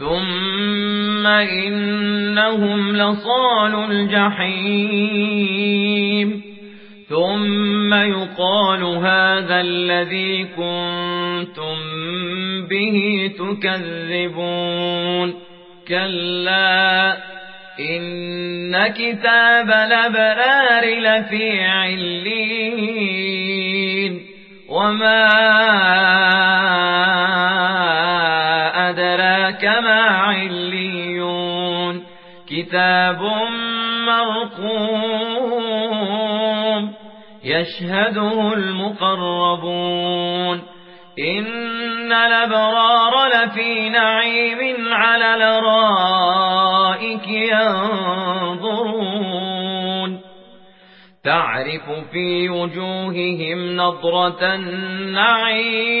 ثم إنهم لصال الجحيم ثم يقال هذا الذي كنتم به تكذبون كلا إن كتاب الأبرار لفي علين وما كتاب مرقوم يشهده المقربون إن الأبرار لفي نعيم على الارائك ينظرون تعرف في وجوههم نظرة النعيم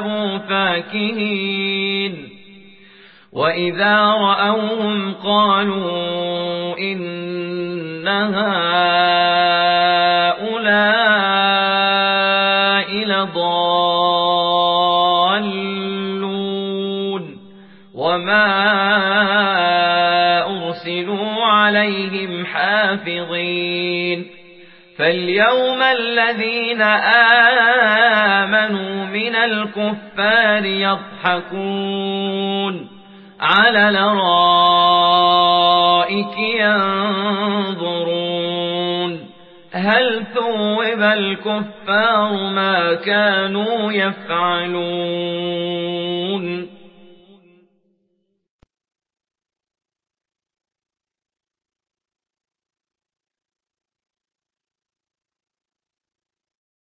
انقلبوا فاكهين. وإذا رأوهم قالوا إن هؤلاء لضالون وما أرسلوا عليهم حافظين. فاليوم الذين آمنوا من الكفار يضحكون على الأرائك ينظرون هل ثوب الكفار ما كانوا يفعلون